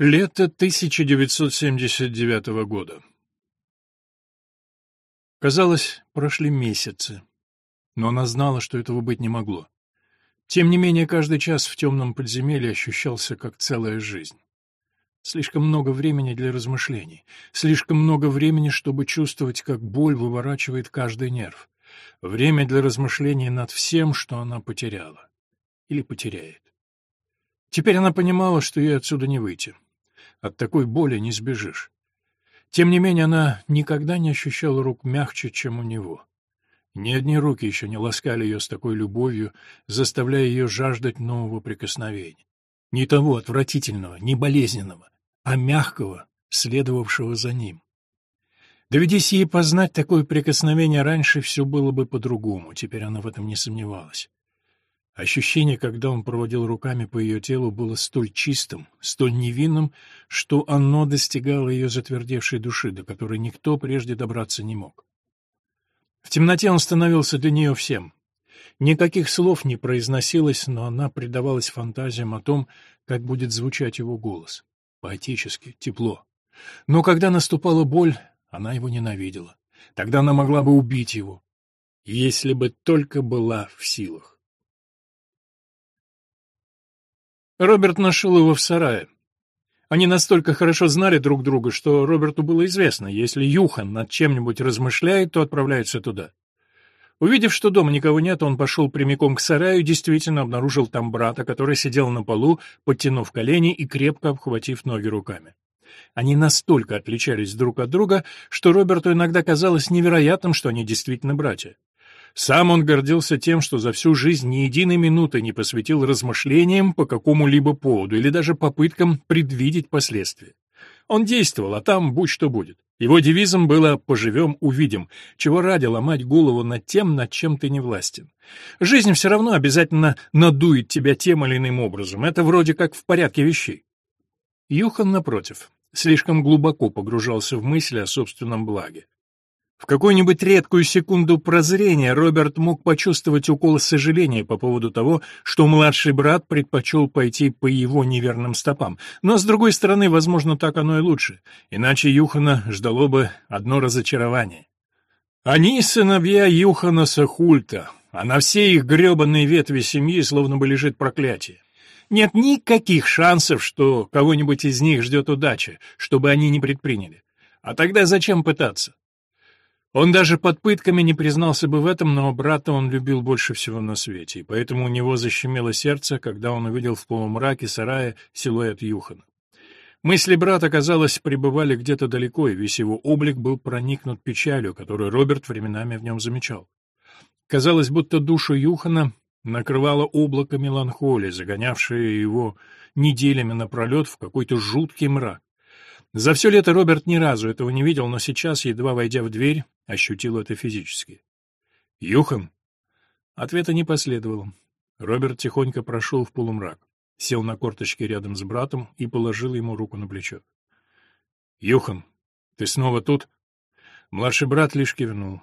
Лето 1979 года. Казалось, прошли месяцы, но она знала, что этого быть не могло. Тем не менее, каждый час в темном подземелье ощущался как целая жизнь. Слишком много времени для размышлений, слишком много времени, чтобы чувствовать, как боль выворачивает каждый нерв. Время для размышлений над всем, что она потеряла. Или потеряет. Теперь она понимала, что ей отсюда не выйти. От такой боли не сбежишь. Тем не менее, она никогда не ощущала рук мягче, чем у него. Ни одни руки еще не ласкали ее с такой любовью, заставляя ее жаждать нового прикосновения. Не того отвратительного, не болезненного, а мягкого, следовавшего за ним. Доведись ей познать такое прикосновение раньше, все было бы по-другому, теперь она в этом не сомневалась. Ощущение, когда он проводил руками по ее телу, было столь чистым, столь невинным, что оно достигало ее затвердевшей души, до которой никто прежде добраться не мог. В темноте он становился для нее всем. Никаких слов не произносилось, но она предавалась фантазиям о том, как будет звучать его голос. Поэтически, тепло. Но когда наступала боль, она его ненавидела. Тогда она могла бы убить его, если бы только была в силах. Роберт нашел его в сарае. Они настолько хорошо знали друг друга, что Роберту было известно, если Юхан над чем-нибудь размышляет, то отправляется туда. Увидев, что дома никого нет, он пошел прямиком к сараю и действительно обнаружил там брата, который сидел на полу, подтянув колени и крепко обхватив ноги руками. Они настолько отличались друг от друга, что Роберту иногда казалось невероятным, что они действительно братья. Сам он гордился тем, что за всю жизнь ни единой минуты не посвятил размышлениям по какому-либо поводу или даже попыткам предвидеть последствия. Он действовал, а там будь что будет. Его девизом было «поживем, увидим», чего ради ломать голову над тем, над чем ты не властен. Жизнь все равно обязательно надует тебя тем или иным образом, это вроде как в порядке вещей. Юхан, напротив, слишком глубоко погружался в мысли о собственном благе. В какую-нибудь редкую секунду прозрения Роберт мог почувствовать укол сожаления по поводу того, что младший брат предпочел пойти по его неверным стопам. Но, с другой стороны, возможно, так оно и лучше. Иначе Юхана ждало бы одно разочарование. Они сыновья Юхана Сахульта, а на все их гребаные ветви семьи словно бы лежит проклятие. Нет никаких шансов, что кого-нибудь из них ждет удача, чтобы они не предприняли. А тогда зачем пытаться? Он даже под пытками не признался бы в этом, но брата он любил больше всего на свете, и поэтому у него защемило сердце, когда он увидел в полумраке сарая силуэт Юхана. Мысли брата, казалось, пребывали где-то далеко, и весь его облик был проникнут печалью, которую Роберт временами в нем замечал. Казалось, будто душу Юхана накрывало облако меланхолии, загонявшее его неделями напролет в какой-то жуткий мрак. За все лето Роберт ни разу этого не видел, но сейчас, едва войдя в дверь, ощутил это физически. «Юхан?» Ответа не последовало. Роберт тихонько прошел в полумрак, сел на корточки рядом с братом и положил ему руку на плечо. «Юхан, ты снова тут?» Младший брат лишь кивнул.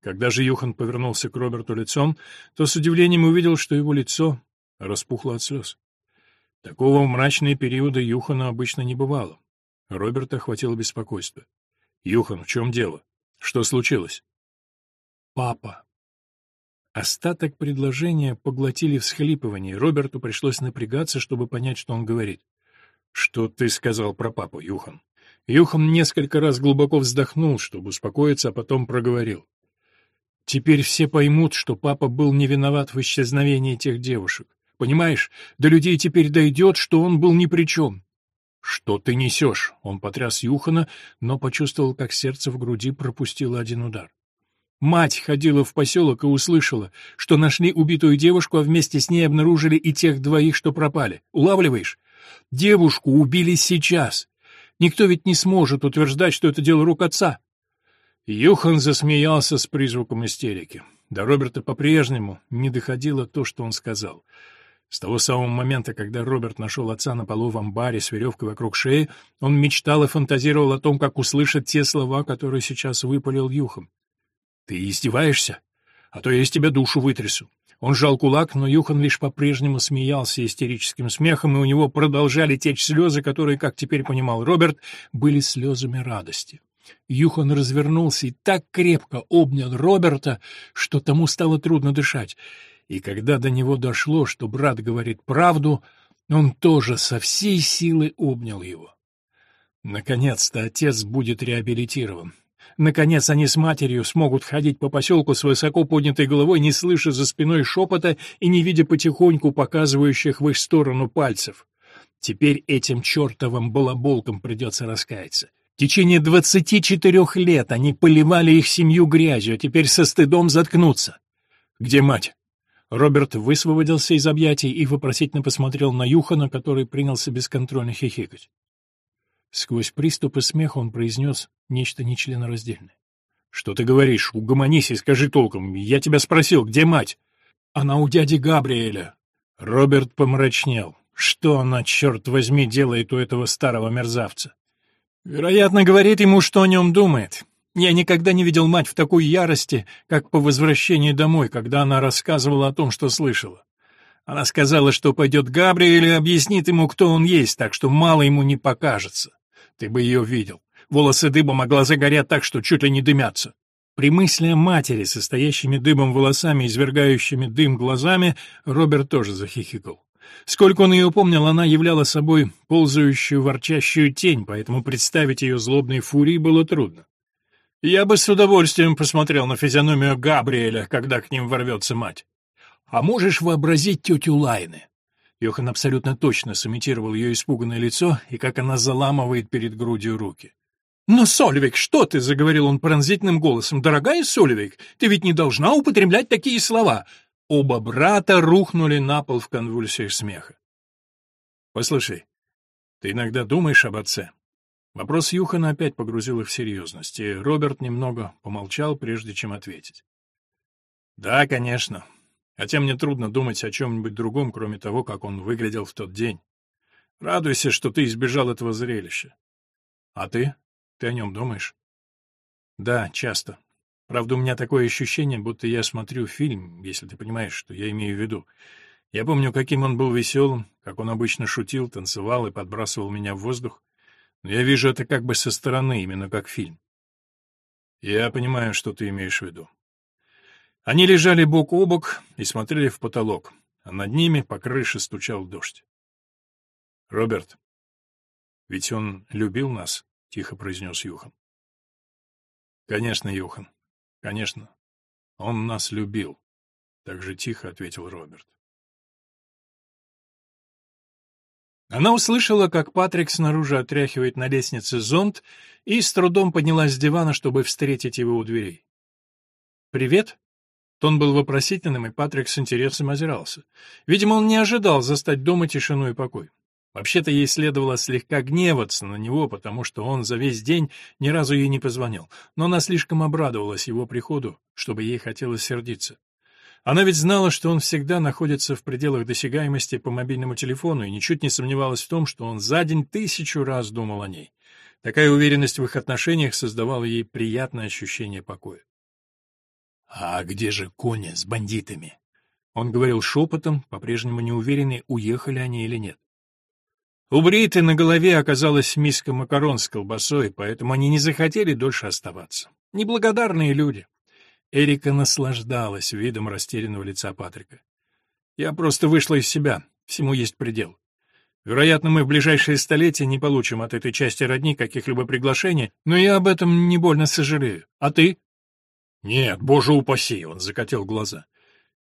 Когда же Юхан повернулся к Роберту лицом, то с удивлением увидел, что его лицо распухло от слез. Такого в мрачные периоды Юхана обычно не бывало. Роберта охватило беспокойство. «Юхан, в чем дело? Что случилось?» «Папа». Остаток предложения поглотили всхлипывание, Роберту пришлось напрягаться, чтобы понять, что он говорит. «Что ты сказал про папу, Юхан?» Юхан несколько раз глубоко вздохнул, чтобы успокоиться, а потом проговорил. «Теперь все поймут, что папа был не виноват в исчезновении тех девушек. Понимаешь, до людей теперь дойдет, что он был ни при чем. «Что ты несешь?» Он потряс Юхана, но почувствовал, как сердце в груди пропустило один удар. Мать ходила в поселок и услышала, что нашли убитую девушку, а вместе с ней обнаружили и тех двоих, что пропали. Улавливаешь? Девушку убили сейчас. Никто ведь не сможет утверждать, что это дело рук отца. Юхан засмеялся с призвуком истерики. До Роберта по-прежнему не доходило то, что он сказал — с того самого момента, когда Роберт нашел отца на полу в амбаре с веревкой вокруг шеи, он мечтал и фантазировал о том, как услышать те слова, которые сейчас выпалил Юхом. «Ты издеваешься? А то я из тебя душу вытрясу. Он сжал кулак, но Юхан лишь по-прежнему смеялся истерическим смехом, и у него продолжали течь слезы, которые, как теперь понимал Роберт, были слезами радости. Юхан развернулся и так крепко обнял Роберта, что тому стало трудно дышать. И когда до него дошло, что брат говорит правду, он тоже со всей силы обнял его. Наконец-то отец будет реабилитирован. Наконец они с матерью смогут ходить по поселку с высоко поднятой головой, не слыша за спиной шепота и не видя потихоньку показывающих в их сторону пальцев. Теперь этим чертовым балаболкам придется раскаяться. В течение двадцати четырех лет они поливали их семью грязью, а теперь со стыдом заткнуться. «Где мать?» Роберт высвободился из объятий и вопросительно посмотрел на Юхана, который принялся бесконтрольно хихикать. Сквозь приступы смеха он произнес нечто нечленораздельное. «Что ты говоришь? Угомонись и скажи толком. Я тебя спросил, где мать?» «Она у дяди Габриэля». Роберт помрачнел. Что она, черт возьми, делает у этого старого мерзавца? Вероятно, говорит ему, что о нем думает. Я никогда не видел мать в такой ярости, как по возвращении домой, когда она рассказывала о том, что слышала. Она сказала, что пойдет к Габриэлю и объяснит ему, кто он есть, так что мало ему не покажется. Ты бы ее видел. Волосы дыба могла загорять так, что чуть ли не дымятся. При мысли о матери, состоящими дыбом волосами, извергающими дым глазами, Роберт тоже захихикал. Сколько он ее помнил, она являла собой ползающую, ворчащую тень, поэтому представить ее злобной фурией было трудно. Я бы с удовольствием посмотрел на физиономию Габриэля, когда к ним ворвется мать. А можешь вообразить тетю Лайны? Йохан абсолютно точно сымитировал ее испуганное лицо и как она заламывает перед грудью руки. «Но, Сольвик, что ты?» — заговорил он пронзительным голосом. «Дорогая Сольвик, ты ведь не должна употреблять такие слова!» Оба брата рухнули на пол в конвульсиях смеха. «Послушай, ты иногда думаешь об отце?» Вопрос Юхана опять погрузил их в серьезность, и Роберт немного помолчал, прежде чем ответить. «Да, конечно. Хотя мне трудно думать о чем-нибудь другом, кроме того, как он выглядел в тот день. Радуйся, что ты избежал этого зрелища. А ты? Ты о нем думаешь? Да, часто. Правда, у меня такое ощущение, будто я смотрю фильм, если ты понимаешь, что я имею в виду. Я помню, каким он был веселым, как он обычно шутил, танцевал и подбрасывал меня в воздух. Я вижу это как бы со стороны, именно как фильм. Я понимаю, что ты имеешь в виду. Они лежали бок о бок и смотрели в потолок, а над ними по крыше стучал дождь. «Роберт, ведь он любил нас», — тихо произнес Юхан. «Конечно, Юхан, конечно, он нас любил», — так же тихо ответил Роберт. Она услышала, как Патрик снаружи отряхивает на лестнице зонт и с трудом поднялась с дивана, чтобы встретить его у дверей. «Привет», Тон был вопросительным, и Патрик с интересом озирался. Видимо, он не ожидал застать дома тишину и покой. Вообще-то ей следовало слегка гневаться на него, потому что он за весь день ни разу ей не позвонил, но она слишком обрадовалась его приходу, чтобы ей хотелось сердиться. Она ведь знала, что он всегда находится в пределах досягаемости по мобильному телефону, и ничуть не сомневалась в том, что он за день тысячу раз думал о ней. Такая уверенность в их отношениях создавала ей приятное ощущение покоя. «А где же кони с бандитами?» Он говорил шепотом, по-прежнему неуверенный, уехали они или нет. У Бриты на голове оказалась миска макарон с колбасой, поэтому они не захотели дольше оставаться. Неблагодарные люди. Эрика наслаждалась видом растерянного лица Патрика. «Я просто вышла из себя. Всему есть предел. Вероятно, мы в ближайшие столетия не получим от этой части родни каких-либо приглашений, но я об этом не больно сожалею. А ты?» «Нет, боже упаси!» — он закатил глаза.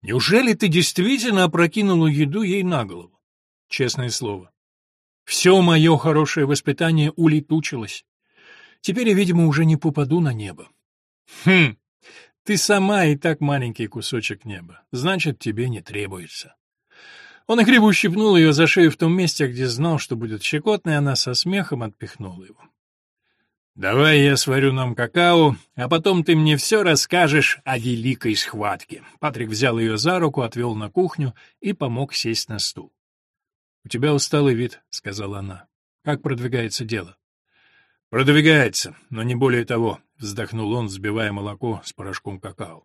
«Неужели ты действительно опрокинула еду ей на голову?» «Честное слово. Все мое хорошее воспитание улетучилось. Теперь я, видимо, уже не попаду на небо». «Хм, ты сама и так маленький кусочек неба. Значит, тебе не требуется». Он игриво ущипнул ее за шею в том месте, где знал, что будет щекотно, и она со смехом отпихнула его. «Давай я сварю нам какао, а потом ты мне все расскажешь о великой схватке». Патрик взял ее за руку, отвел на кухню и помог сесть на стул. «У тебя усталый вид», — сказала она. «Как продвигается дело?» «Продвигается, но не более того», — вздохнул он, взбивая молоко с порошком какао.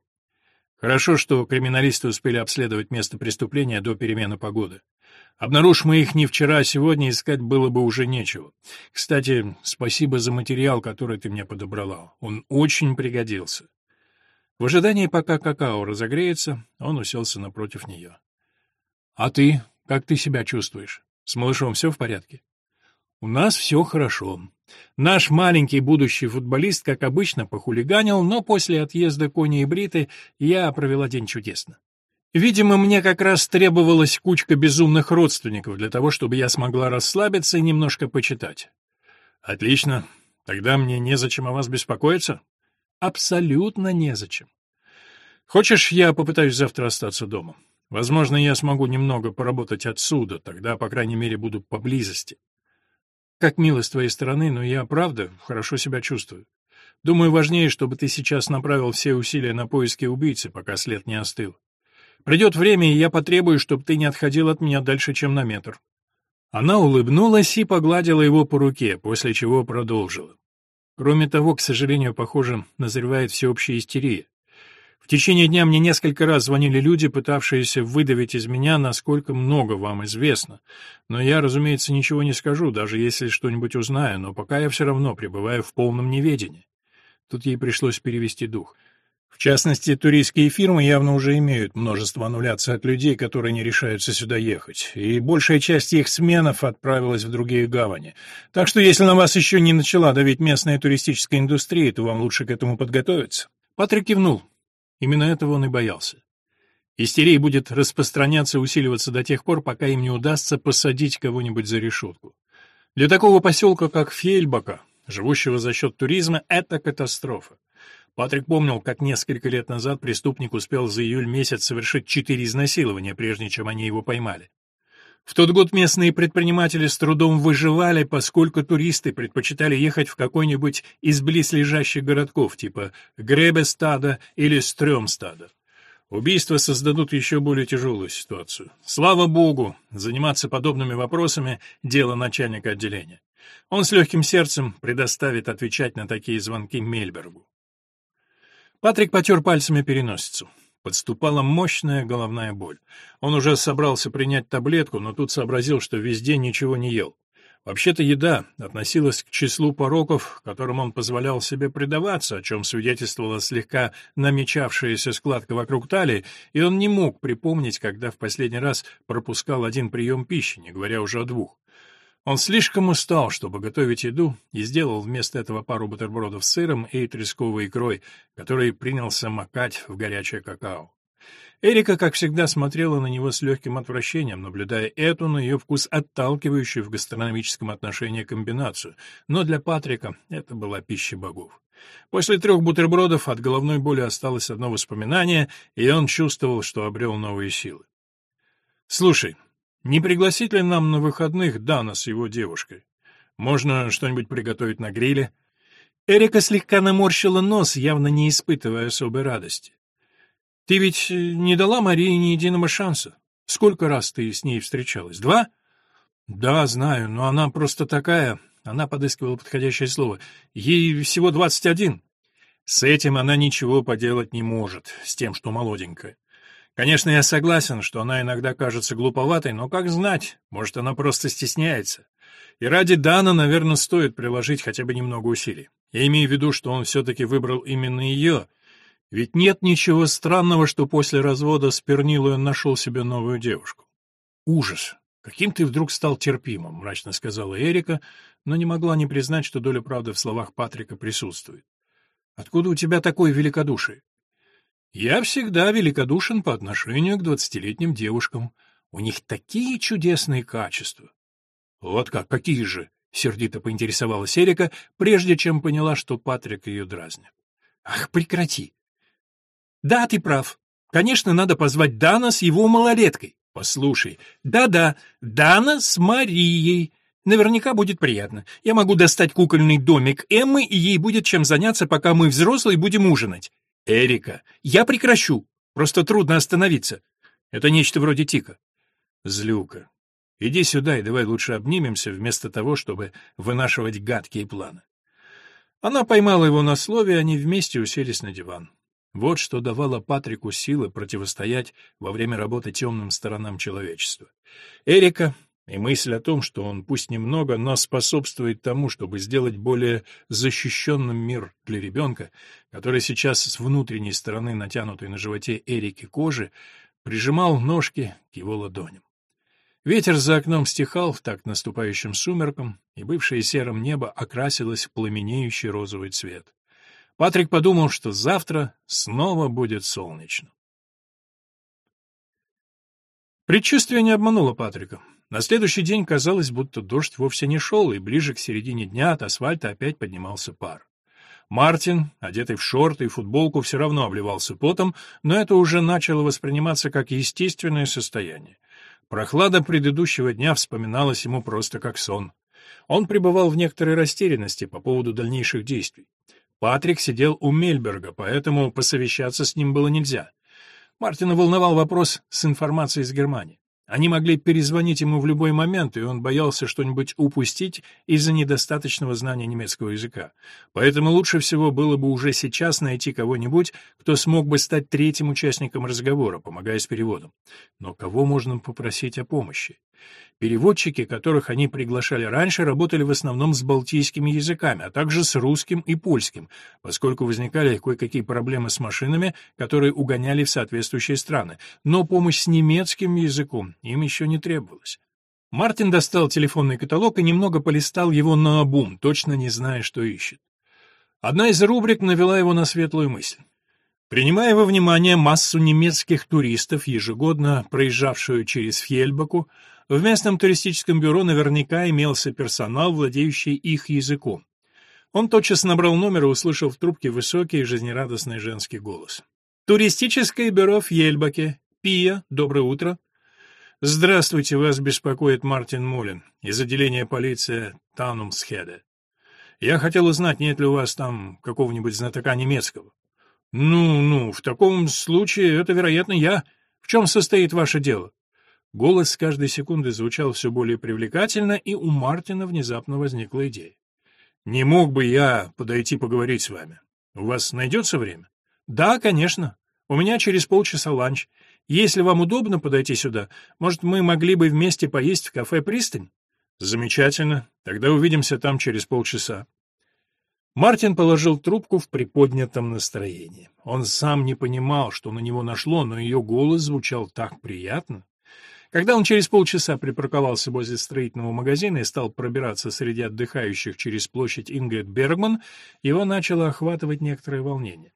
Хорошо, что криминалисты успели обследовать место преступления до перемены погоды. Обнаружь мы их не вчера, а сегодня, искать было бы уже нечего. Кстати, спасибо за материал, который ты мне подобрала. Он очень пригодился. В ожидании, пока какао разогреется, он уселся напротив нее. — А ты? Как ты себя чувствуешь? С малышом все в порядке? — У нас все хорошо. Наш маленький будущий футболист, как обычно, похулиганил, но после отъезда Кони и Бриты я провела день чудесно. Видимо, мне как раз требовалась кучка безумных родственников для того, чтобы я смогла расслабиться и немножко почитать. Отлично. Тогда мне незачем о вас беспокоиться? Абсолютно незачем. Хочешь, я попытаюсь завтра остаться дома? Возможно, я смогу немного поработать отсюда, тогда, по крайней мере, буду поблизости. Как мило с твоей стороны, но я, правда, хорошо себя чувствую. Думаю, важнее, чтобы ты сейчас направил все усилия на поиски убийцы, пока след не остыл. Придет время, и я потребую, чтобы ты не отходил от меня дальше, чем на метр». Она улыбнулась и погладила его по руке, после чего продолжила. Кроме того, к сожалению, похоже, назревает всеобщая истерия. В течение дня мне несколько раз звонили люди, пытавшиеся выдавить из меня, насколько много вам известно. Но я, разумеется, ничего не скажу, даже если что-нибудь узнаю, но пока я все равно пребываю в полном неведении. Тут ей пришлось перевести дух. В частности, туристские фирмы явно уже имеют множество аннуляций от людей, которые не решаются сюда ехать, и большая часть их сменов отправилась в другие гавани. Так что если на вас еще не начала давить местная туристическая индустрия, то вам лучше к этому подготовиться. Патрик кивнул. Именно этого он и боялся. Истерия будет распространяться и усиливаться до тех пор, пока им не удастся посадить кого-нибудь за решетку. Для такого поселка, как Фельбака, живущего за счет туризма, это катастрофа. Патрик помнил, как несколько лет назад преступник успел за июль месяц совершить четыре изнасилования, прежде чем они его поймали. В тот год местные предприниматели с трудом выживали, поскольку туристы предпочитали ехать в какой-нибудь из близлежащих городков, типа Гребестада или Стрёмстада. Убийства создадут еще более тяжелую ситуацию. Слава богу, заниматься подобными вопросами — дело начальника отделения. Он с легким сердцем предоставит отвечать на такие звонки Мельбергу. Патрик потер пальцами переносицу. Подступала мощная головная боль. Он уже собрался принять таблетку, но тут сообразил, что везде ничего не ел. Вообще-то еда относилась к числу пороков, которым он позволял себе предаваться, о чем свидетельствовала слегка намечавшаяся складка вокруг талии, и он не мог припомнить, когда в последний раз пропускал один прием пищи, не говоря уже о двух. Он слишком устал, чтобы готовить еду, и сделал вместо этого пару бутербродов с сыром и тресковой икрой, который принялся макать в горячее какао. Эрика, как всегда, смотрела на него с легким отвращением, наблюдая эту, на ее вкус, отталкивающую в гастрономическом отношении комбинацию, но для Патрика это была пища богов. После трех бутербродов от головной боли осталось одно воспоминание, и он чувствовал, что обрел новые силы. «Слушай, не пригласить ли нам на выходных Дана с его девушкой? Можно что-нибудь приготовить на гриле?» Эрика слегка наморщила нос, явно не испытывая особой радости. «Ты ведь не дала Марии ни единого шанса. Сколько раз ты с ней встречалась? Два?» «Да, знаю, но она просто такая...» Она подыскивала подходящее слово. «Ей всего двадцать один». «С этим она ничего поделать не может, с тем, что молоденькая. Конечно, я согласен, что она иногда кажется глуповатой, но как знать, может, она просто стесняется. И ради Дана, наверное, стоит приложить хотя бы немного усилий. Я имею в виду, что он все-таки выбрал именно ее. Ведь нет ничего странного, что после развода с Пернилой он нашел себе новую девушку. Ужас! Каким ты вдруг стал терпимым, мрачно сказала Эрика, но не могла не признать, что доля правды в словах Патрика присутствует. Откуда у тебя такое великодушие? Я всегда великодушен по отношению к двадцатилетним девушкам. У них такие чудесные качества. Вот как, какие же? Сердито поинтересовалась Эрика, прежде чем поняла, что Патрик ее дразнит. Ах, прекрати. Да, ты прав. Конечно, надо позвать Дана с его малолеткой. Послушай, да-да, Дана с Марией. Наверняка будет приятно. Я могу достать кукольный домик Эммы, и ей будет чем заняться, пока мы взрослые будем ужинать. Эрика, я прекращу. Просто трудно остановиться. Это нечто вроде тика. Злюка, иди сюда и давай лучше обнимемся, вместо того, чтобы вынашивать гадкие планы. Она поймала его на слове, и они вместе уселись на диван. Вот что давало Патрику силы противостоять во время работы темным сторонам человечества. Эрика и мысль о том, что он пусть немного, но способствует тому, чтобы сделать более защищенным мир для ребенка, который сейчас с внутренней стороны натянутой на животе Эрики кожи прижимал ножки к его ладоням. Ветер за окном стихал в такт наступающим сумеркам, и бывшее серым небо окрасилось в пламенеющий розовый цвет. Патрик подумал, что завтра снова будет солнечно. Предчувствие не обмануло Патрика. На следующий день казалось, будто дождь вовсе не шел, и ближе к середине дня от асфальта опять поднимался пар. Мартин, одетый в шорты и футболку, все равно обливался потом, но это уже начало восприниматься как естественное состояние. Прохлада предыдущего дня вспоминалась ему просто как сон. Он пребывал в некоторой растерянности по поводу дальнейших действий. Патрик сидел у Мельберга, поэтому посовещаться с ним было нельзя. Мартина волновал вопрос с информацией из Германии. Они могли перезвонить ему в любой момент, и он боялся что-нибудь упустить из-за недостаточного знания немецкого языка. Поэтому лучше всего было бы уже сейчас найти кого-нибудь, кто смог бы стать третьим участником разговора, помогая с переводом. Но кого можно попросить о помощи? Переводчики, которых они приглашали раньше, работали в основном с балтийскими языками, а также с русским и польским, поскольку возникали кое-какие проблемы с машинами, которые угоняли в соответствующие страны, но помощь с немецким языком им еще не требовалась. Мартин достал телефонный каталог и немного полистал его на обум, точно не зная, что ищет. Одна из рубрик навела его на светлую мысль. Принимая во внимание массу немецких туристов, ежегодно проезжавшую через Фьельбаку, в местном туристическом бюро наверняка имелся персонал, владеющий их языком. Он тотчас набрал номер и услышал в трубке высокий и жизнерадостный женский голос. «Туристическое бюро в Ельбаке. Пия, доброе утро». «Здравствуйте, вас беспокоит Мартин Мулин из отделения полиции Таунумсхеде. Я хотел узнать, нет ли у вас там какого-нибудь знатока немецкого». «Ну, ну, в таком случае это, вероятно, я. В чем состоит ваше дело?» Голос с каждой секунды звучал все более привлекательно, и у Мартина внезапно возникла идея. «Не мог бы я подойти поговорить с вами? У вас найдется время?» «Да, конечно. У меня через полчаса ланч. Если вам удобно подойти сюда, может, мы могли бы вместе поесть в кафе «Пристань»?» «Замечательно. Тогда увидимся там через полчаса». Мартин положил трубку в приподнятом настроении. Он сам не понимал, что на него нашло, но ее голос звучал так приятно. Когда он через полчаса припарковался возле строительного магазина и стал пробираться среди отдыхающих через площадь Ингрид Бергман, его начало охватывать некоторое волнение.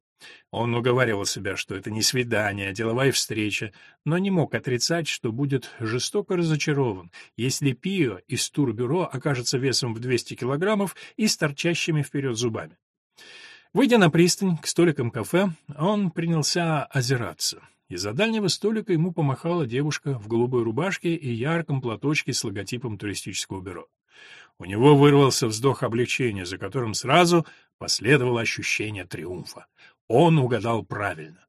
Он уговаривал себя, что это не свидание, а деловая встреча, но не мог отрицать, что будет жестоко разочарован, если Пио из турбюро окажется весом в 200 килограммов и с торчащими вперед зубами. Выйдя на пристань к столикам кафе, он принялся озираться. Из-за дальнего столика ему помахала девушка в голубой рубашке и ярком платочке с логотипом туристического бюро. У него вырвался вздох облегчения, за которым сразу последовало ощущение триумфа. Он угадал правильно.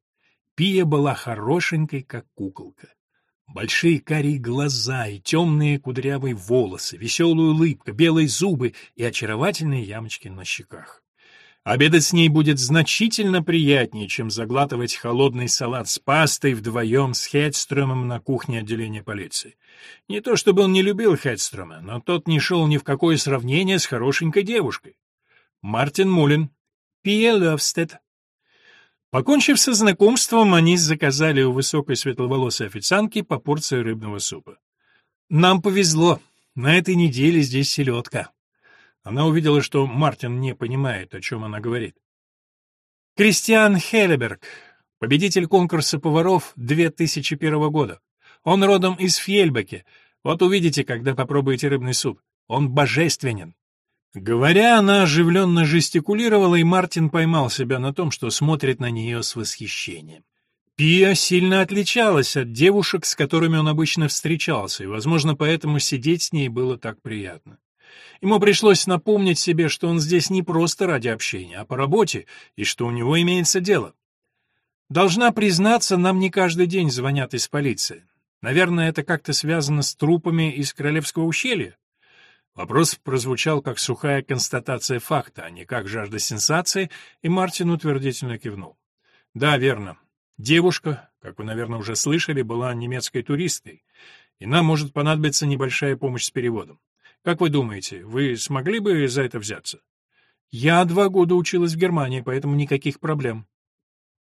Пия была хорошенькой, как куколка. Большие карие глаза и темные кудрявые волосы, веселая улыбка, белые зубы и очаровательные ямочки на щеках. Обедать с ней будет значительно приятнее, чем заглатывать холодный салат с пастой вдвоем с Хедстромом на кухне отделения полиции. Не то чтобы он не любил Хедстрома, но тот не шел ни в какое сравнение с хорошенькой девушкой. Мартин Мулин. Пия Левстед. Покончив со знакомством, они заказали у высокой светловолосой официантки по порции рыбного супа. «Нам повезло. На этой неделе здесь селедка», она увидела, что Мартин не понимает, о чем она говорит. Кристиан Хелеберг, победитель конкурса поваров 2001 года. Он родом из Фьельбеке. Вот увидите, когда попробуете рыбный суп. Он божественен. Говоря, она оживленно жестикулировала, и Мартин поймал себя на том, что смотрит на нее с восхищением. Пия сильно отличалась от девушек, с которыми он обычно встречался, и, возможно, поэтому сидеть с ней было так приятно. Ему пришлось напомнить себе, что он здесь не просто ради общения, а по работе, и что у него имеется дело. Должна признаться, нам не каждый день звонят из полиции. Наверное, это как-то связано с трупами из Королевского ущелья. Вопрос прозвучал как сухая констатация факта, а не как жажда сенсации, и Мартин утвердительно кивнул. Да, верно. Девушка, как вы, наверное, уже слышали, была немецкой туристкой, и нам может понадобиться небольшая помощь с переводом. Как вы думаете, вы смогли бы за это взяться? Я два года училась в Германии, поэтому никаких проблем.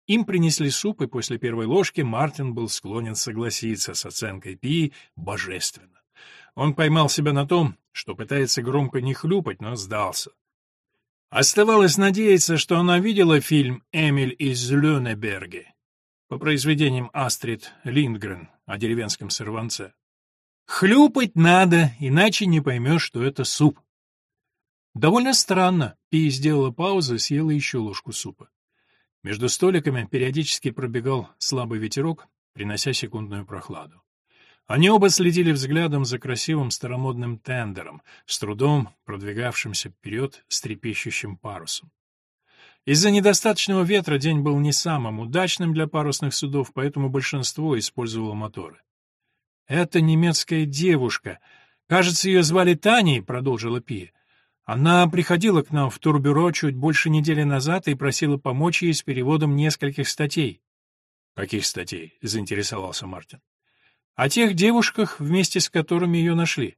Им принесли суп, и после первой ложки Мартин был склонен согласиться с оценкой Пи божественно. Он поймал себя на том, что пытается громко не хлюпать, но сдался. Оставалось надеяться, что она видела фильм «Эмиль из Люнеберге» по произведениям Астрид Линдгрен о деревенском сорванце. Хлюпать надо, иначе не поймешь, что это суп. Довольно странно. Пи сделала паузу съела еще ложку супа. Между столиками периодически пробегал слабый ветерок, принося секундную прохладу. Они оба следили взглядом за красивым старомодным тендером, с трудом продвигавшимся вперед с трепещущим парусом. Из-за недостаточного ветра день был не самым удачным для парусных судов, поэтому большинство использовало моторы. «Это немецкая девушка. Кажется, ее звали Таней», — продолжила Пия. «Она приходила к нам в турбюро чуть больше недели назад и просила помочь ей с переводом нескольких статей». «Каких статей?» — заинтересовался Мартин. «О тех девушках, вместе с которыми ее нашли.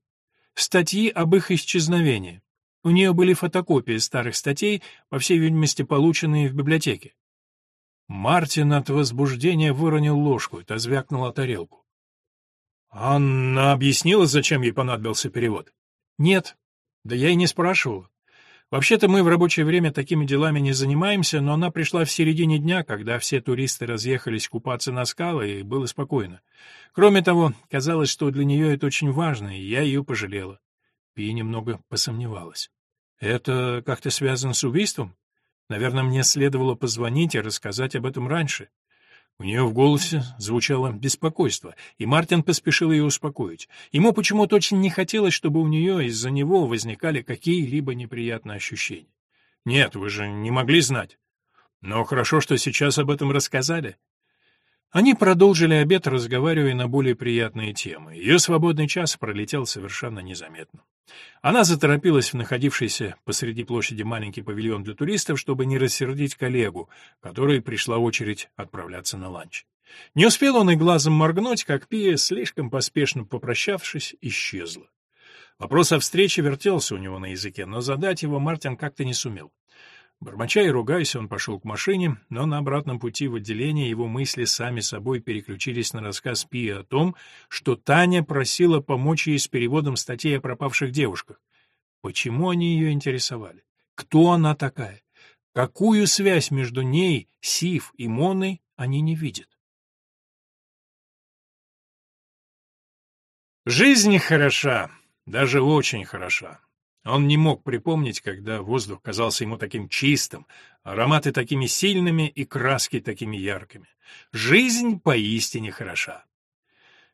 Статьи об их исчезновении. У нее были фотокопии старых статей, по всей видимости, полученные в библиотеке». Мартин от возбуждения выронил ложку, та звякнула тарелку. Анна объяснила, зачем ей понадобился перевод? Нет. Да я и не спрашивал. Вообще-то мы в рабочее время такими делами не занимаемся, но она пришла в середине дня, когда все туристы разъехались купаться на скалы, и было спокойно. Кроме того, казалось, что для нее это очень важно, и я ее пожалела. Пи немного посомневалась. Это как-то связано с убийством? Наверное, мне следовало позвонить и рассказать об этом раньше. У нее в голосе звучало беспокойство, и Мартин поспешил ее успокоить. Ему почему-то очень не хотелось, чтобы у нее из-за него возникали какие-либо неприятные ощущения. «Нет, вы же не могли знать. Но хорошо, что сейчас об этом рассказали. Они продолжили обед, разговаривая на более приятные темы. Ее свободный час пролетел совершенно незаметно. Она заторопилась в находившийся посреди площади маленький павильон для туристов, чтобы не рассердить коллегу, которой пришла очередь отправляться на ланч. Не успел он и глазом моргнуть, как Пия, слишком поспешно попрощавшись, исчезла. Вопрос о встрече вертелся у него на языке, но задать его Мартин как-то не сумел. Бормоча и ругаясь, он пошел к машине, но на обратном пути в отделение его мысли сами собой переключились на рассказ Пии о том, что Таня просила помочь ей с переводом статей о пропавших девушках. Почему они ее интересовали? Кто она такая? Какую связь между ней, Сив и Моной они не видят? Жизнь хороша, даже очень хороша. Он не мог припомнить, когда воздух казался ему таким чистым, ароматы такими сильными и краски такими яркими. Жизнь поистине хороша.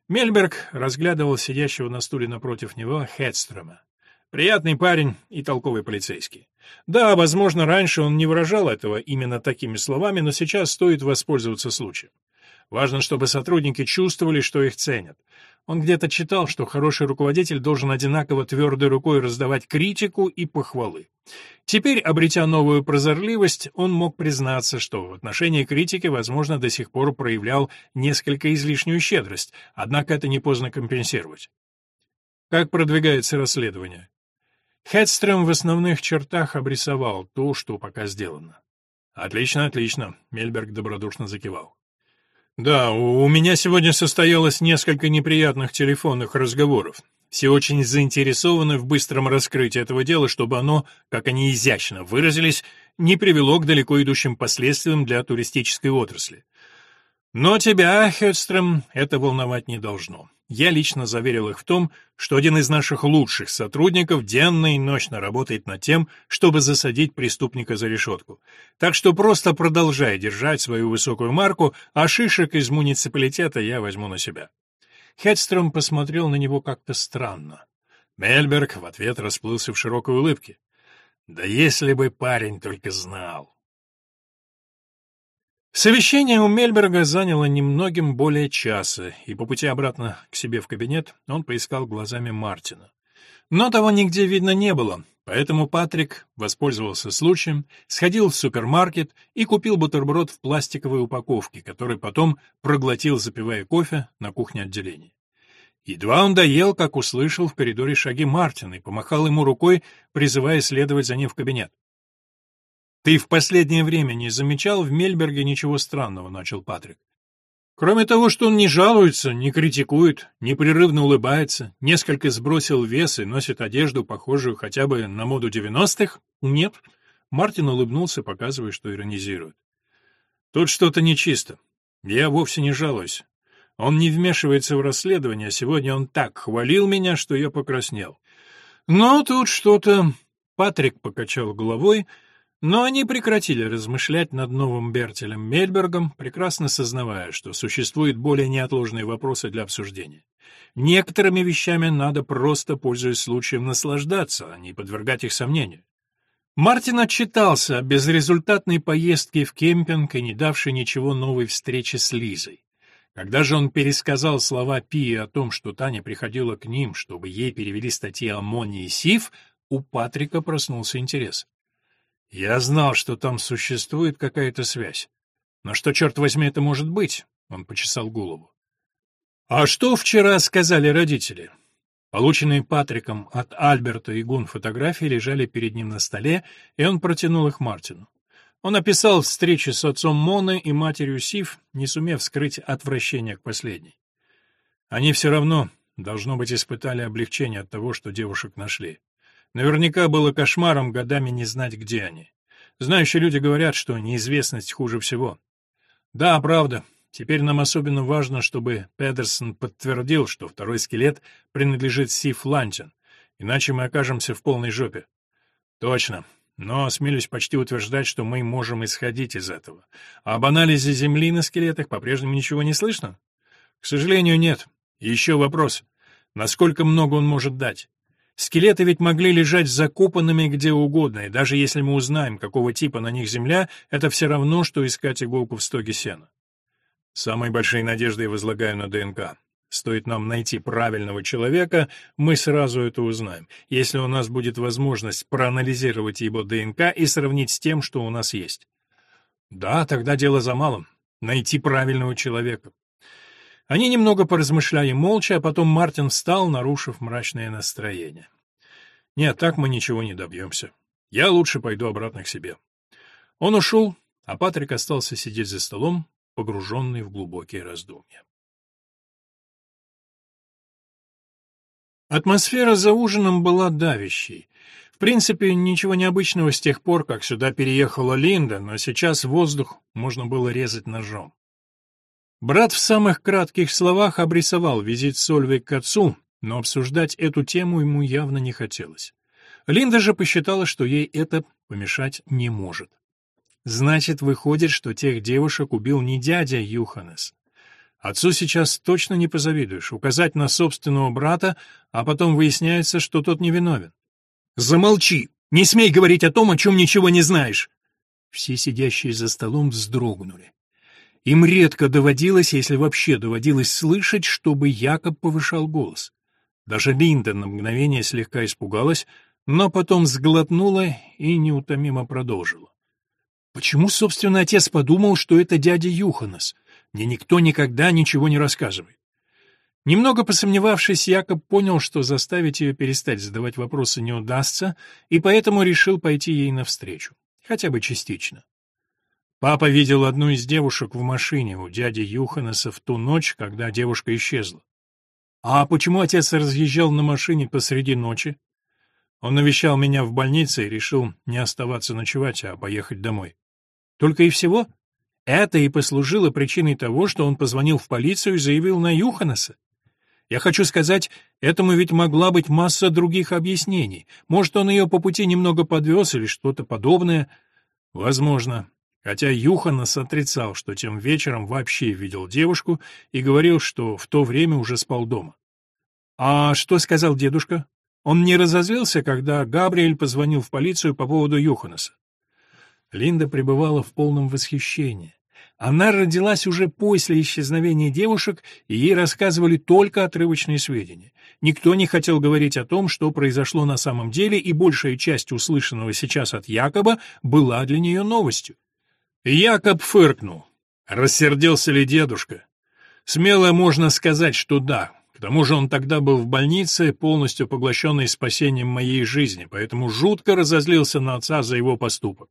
Мельберг разглядывал сидящего на стуле напротив него Хедстрема. Приятный парень и толковый полицейский. Да, возможно, раньше он не выражал этого именно такими словами, но сейчас стоит воспользоваться случаем. Важно, чтобы сотрудники чувствовали, что их ценят. Он где-то читал, что хороший руководитель должен одинаково твердой рукой раздавать критику и похвалы. Теперь, обретя новую прозорливость, он мог признаться, что в отношении критики, возможно, до сих пор проявлял несколько излишнюю щедрость, однако это не поздно компенсировать. Как продвигается расследование? Хедстрем в основных чертах обрисовал то, что пока сделано. «Отлично, отлично», — Мельберг добродушно закивал. Да, у меня сегодня состоялось несколько неприятных телефонных разговоров. Все очень заинтересованы в быстром раскрытии этого дела, чтобы оно, как они изящно выразились, не привело к далеко идущим последствиям для туристической отрасли. Но тебя, Хедстрем, это волновать не должно. Я лично заверил их в том, что один из наших лучших сотрудников денно и ночно работает над тем, чтобы засадить преступника за решетку. Так что просто продолжай держать свою высокую марку, а шишек из муниципалитета я возьму на себя. Хедстром посмотрел на него как-то странно. Мельберг в ответ расплылся в широкой улыбке. «Да если бы парень только знал!» Совещание у Мельберга заняло немногим более часа, и по пути обратно к себе в кабинет он поискал глазами Мартина. Но того нигде видно не было. Поэтому Патрик воспользовался случаем, сходил в супермаркет и купил бутерброд в пластиковой упаковке, который потом проглотил, запивая кофе на кухне отделения. Едва он доел, как услышал в коридоре шаги Мартина и помахал ему рукой, призывая следовать за ним в кабинет. «Ты в последнее время не замечал в Мельберге ничего странного?» — начал Патрик. Кроме того, что он не жалуется, не критикует, непрерывно улыбается, несколько сбросил вес и носит одежду, похожую хотя бы на моду девяностых, нет. Мартин улыбнулся, показывая, что иронизирует. Тут что-то нечисто. Я вовсе не жалуюсь. Он не вмешивается в расследование, а сегодня он так хвалил меня, что я покраснел. Но тут что-то... Патрик покачал головой, но они прекратили размышлять над новым Бертелем Мельбергом, прекрасно сознавая, что существуют более неотложные вопросы для обсуждения. Некоторыми вещами надо просто, пользуясь случаем, наслаждаться, а не подвергать их сомнению. Мартин отчитался о безрезультатной поездке в кемпинг и не давшей ничего новой встречи с Лизой. Когда же он пересказал слова Пии о том, что Таня приходила к ним, чтобы ей перевели статьи о Моне и Сив, у Патрика проснулся интерес. Я знал, что там существует какая-то связь. Но что, черт возьми, это может быть? Он почесал голову. А что вчера сказали родители? Полученные Патриком от Альберта и Гун фотографии лежали перед ним на столе, и он протянул их Мартину. Он описал встречи с отцом Моны и матерью Сив, не сумев скрыть отвращение к последней. Они все равно, должно быть, испытали облегчение от того, что девушек нашли. Наверняка было кошмаром годами не знать, где они. Знающие люди говорят, что неизвестность хуже всего. Да, правда. Теперь нам особенно важно, чтобы Педерсон подтвердил, что второй скелет принадлежит Сиф Лантин, иначе мы окажемся в полной жопе. Точно. Но осмелюсь почти утверждать, что мы можем исходить из этого. А об анализе Земли на скелетах по-прежнему ничего не слышно? К сожалению, нет. еще вопрос. Насколько много он может дать? Скелеты ведь могли лежать закопанными где угодно, и даже если мы узнаем, какого типа на них земля, это все равно, что искать иголку в стоге сена. Самые большие надежды я возлагаю на ДНК. Стоит нам найти правильного человека, мы сразу это узнаем, если у нас будет возможность проанализировать его ДНК и сравнить с тем, что у нас есть. Да, тогда дело за малым — найти правильного человека. Они немного поразмышляли молча, а потом Мартин встал, нарушив мрачное настроение. «Нет, так мы ничего не добьемся. Я лучше пойду обратно к себе». Он ушел, а Патрик остался сидеть за столом, погруженный в глубокие раздумья. Атмосфера за ужином была давящей. В принципе, ничего необычного с тех пор, как сюда переехала Линда, но сейчас воздух можно было резать ножом. Брат в самых кратких словах обрисовал визит Сольвей к отцу, но обсуждать эту тему ему явно не хотелось. Линда же посчитала, что ей это помешать не может. Значит, выходит, что тех девушек убил не дядя Юханес. Отцу сейчас точно не позавидуешь, указать на собственного брата, а потом выясняется, что тот невиновен. «Замолчи! Не смей говорить о том, о чем ничего не знаешь!» Все сидящие за столом вздрогнули. Им редко доводилось, если вообще доводилось слышать, чтобы Якоб повышал голос. Даже Линда на мгновение слегка испугалась, но потом сглотнула и неутомимо продолжила. Почему, собственно, отец подумал, что это дядя Юханас? Мне никто никогда ничего не рассказывает. Немного посомневавшись, Якоб понял, что заставить ее перестать задавать вопросы не удастся, и поэтому решил пойти ей навстречу, хотя бы частично. Папа видел одну из девушек в машине у дяди Юханаса в ту ночь, когда девушка исчезла. А почему отец разъезжал на машине посреди ночи? Он навещал меня в больнице и решил не оставаться ночевать, а поехать домой. Только и всего? Это и послужило причиной того, что он позвонил в полицию и заявил на Юханаса. Я хочу сказать, этому ведь могла быть масса других объяснений. Может, он ее по пути немного подвез или что-то подобное. Возможно. Хотя Юханас отрицал, что тем вечером вообще видел девушку и говорил, что в то время уже спал дома. А что сказал дедушка? Он не разозлился, когда Габриэль позвонил в полицию по поводу Юханаса. Линда пребывала в полном восхищении. Она родилась уже после исчезновения девушек, и ей рассказывали только отрывочные сведения. Никто не хотел говорить о том, что произошло на самом деле, и большая часть услышанного сейчас от Якоба была для нее новостью. Якоб фыркнул. Рассердился ли дедушка? Смело можно сказать, что да. К тому же он тогда был в больнице, полностью поглощенный спасением моей жизни, поэтому жутко разозлился на отца за его поступок.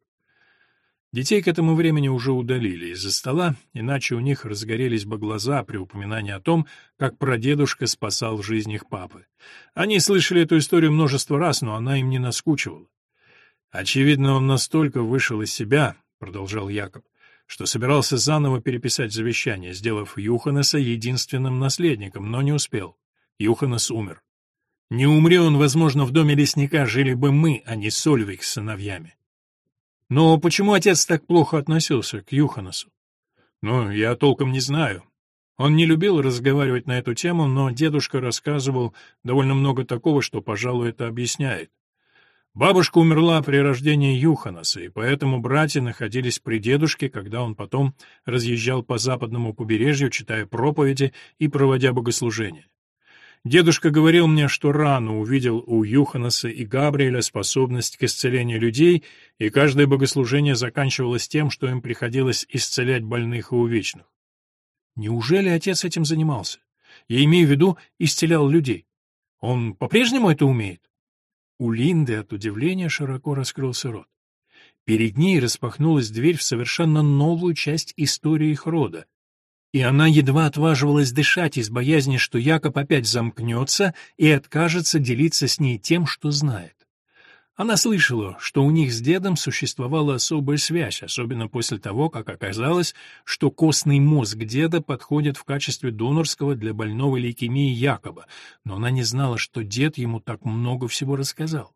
Детей к этому времени уже удалили из-за стола, иначе у них разгорелись бы глаза при упоминании о том, как прадедушка спасал жизнь их папы. Они слышали эту историю множество раз, но она им не наскучивала. «Очевидно, он настолько вышел из себя», — продолжал Якоб, что собирался заново переписать завещание, сделав Юханеса единственным наследником, но не успел. Юханес умер. Не умри он, возможно, в доме лесника жили бы мы, а не Сольвик с сыновьями. Но почему отец так плохо относился к Юханасу? Ну, я толком не знаю. Он не любил разговаривать на эту тему, но дедушка рассказывал довольно много такого, что, пожалуй, это объясняет. Бабушка умерла при рождении Юханаса, и поэтому братья находились при дедушке, когда он потом разъезжал по западному побережью, читая проповеди и проводя богослужения. Дедушка говорил мне, что рано увидел у Юханаса и Габриэля способность к исцелению людей, и каждое богослужение заканчивалось тем, что им приходилось исцелять больных и увечных. Неужели отец этим занимался? Я имею в виду, исцелял людей. Он по-прежнему это умеет? У Линды от удивления широко раскрылся рот. Перед ней распахнулась дверь в совершенно новую часть истории их рода, и она едва отваживалась дышать из боязни, что Якоб опять замкнется и откажется делиться с ней тем, что знает. Она слышала, что у них с дедом существовала особая связь, особенно после того, как оказалось, что костный мозг деда подходит в качестве донорского для больного лейкемии Якоба, но она не знала, что дед ему так много всего рассказал.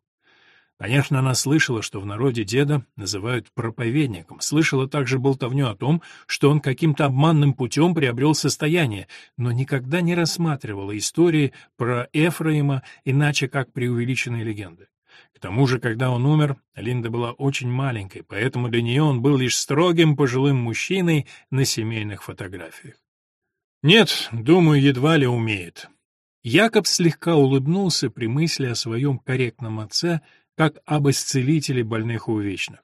Конечно, она слышала, что в народе деда называют проповедником, слышала также болтовню о том, что он каким-то обманным путем приобрел состояние, но никогда не рассматривала истории про Эфраима иначе как преувеличенные легенды. К тому же, когда он умер, Линда была очень маленькой, поэтому для нее он был лишь строгим пожилым мужчиной на семейных фотографиях. Нет, думаю, едва ли умеет. Якоб слегка улыбнулся при мысли о своем корректном отце, как об исцелителе больных и увечных.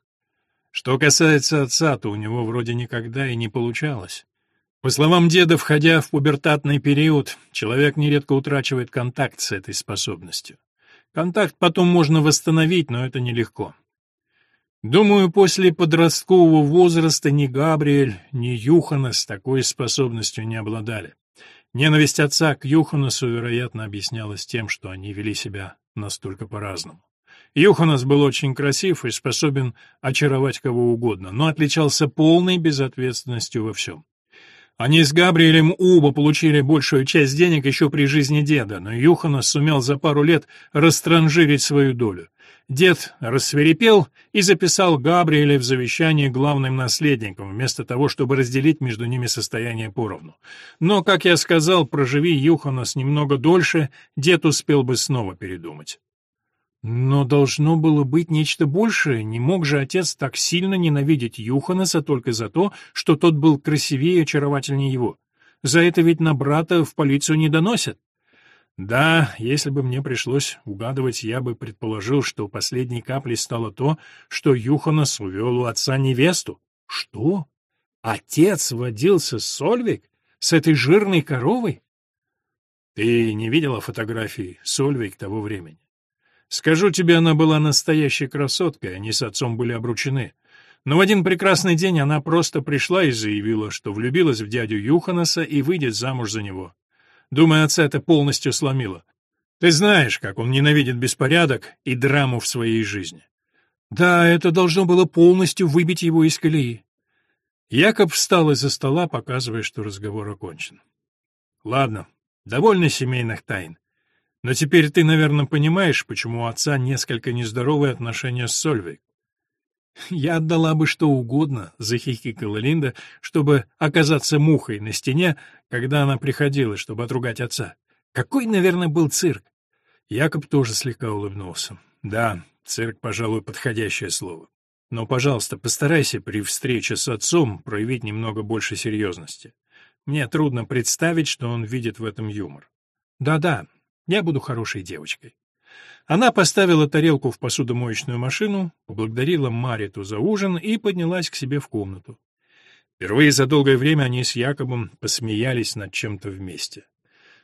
Что касается отца, то у него вроде никогда и не получалось. По словам деда, входя в пубертатный период, человек нередко утрачивает контакт с этой способностью. Контакт потом можно восстановить, но это нелегко. Думаю, после подросткового возраста ни Габриэль, ни Юхана с такой способностью не обладали. Ненависть отца к Юханасу, вероятно, объяснялась тем, что они вели себя настолько по-разному. Юханас был очень красив и способен очаровать кого угодно, но отличался полной безответственностью во всем. Они с Габриэлем оба получили большую часть денег еще при жизни деда, но Юханас сумел за пару лет растранжирить свою долю. Дед рассверепел и записал Габриэля в завещание главным наследником, вместо того, чтобы разделить между ними состояние поровну. Но, как я сказал, проживи Юханас немного дольше, дед успел бы снова передумать. Но должно было быть нечто большее, не мог же отец так сильно ненавидеть Юханаса только за то, что тот был красивее и очаровательнее его. За это ведь на брата в полицию не доносят. Да, если бы мне пришлось угадывать, я бы предположил, что последней каплей стало то, что Юханас увел у отца невесту. Что? Отец водился с Сольвик? С этой жирной коровой? Ты не видела фотографии Сольвик того времени? Скажу тебе, она была настоящей красоткой, они с отцом были обручены. Но в один прекрасный день она просто пришла и заявила, что влюбилась в дядю Юханаса и выйдет замуж за него. Думаю, отца это полностью сломило. Ты знаешь, как он ненавидит беспорядок и драму в своей жизни. Да, это должно было полностью выбить его из колеи. Якоб встал из-за стола, показывая, что разговор окончен. Ладно, довольно семейных тайн. Но теперь ты, наверное, понимаешь, почему у отца несколько нездоровые отношения с Сольвей. «Я отдала бы что угодно», — захихикала Линда, чтобы оказаться мухой на стене, когда она приходила, чтобы отругать отца. Какой, наверное, был цирк? Якоб тоже слегка улыбнулся. Да, цирк, пожалуй, подходящее слово. Но, пожалуйста, постарайся при встрече с отцом проявить немного больше серьезности. Мне трудно представить, что он видит в этом юмор. Да-да, я буду хорошей девочкой. Она поставила тарелку в посудомоечную машину, поблагодарила Мариту за ужин и поднялась к себе в комнату. Впервые за долгое время они с Якобом посмеялись над чем-то вместе.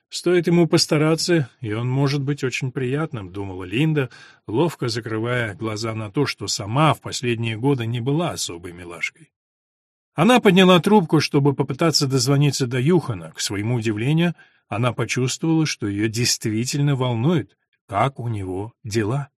«Стоит ему постараться, и он может быть очень приятным», — думала Линда, ловко закрывая глаза на то, что сама в последние годы не была особой милашкой. Она подняла трубку, чтобы попытаться дозвониться до Юхана. К своему удивлению, она почувствовала, что ее действительно волнует, как у него дела.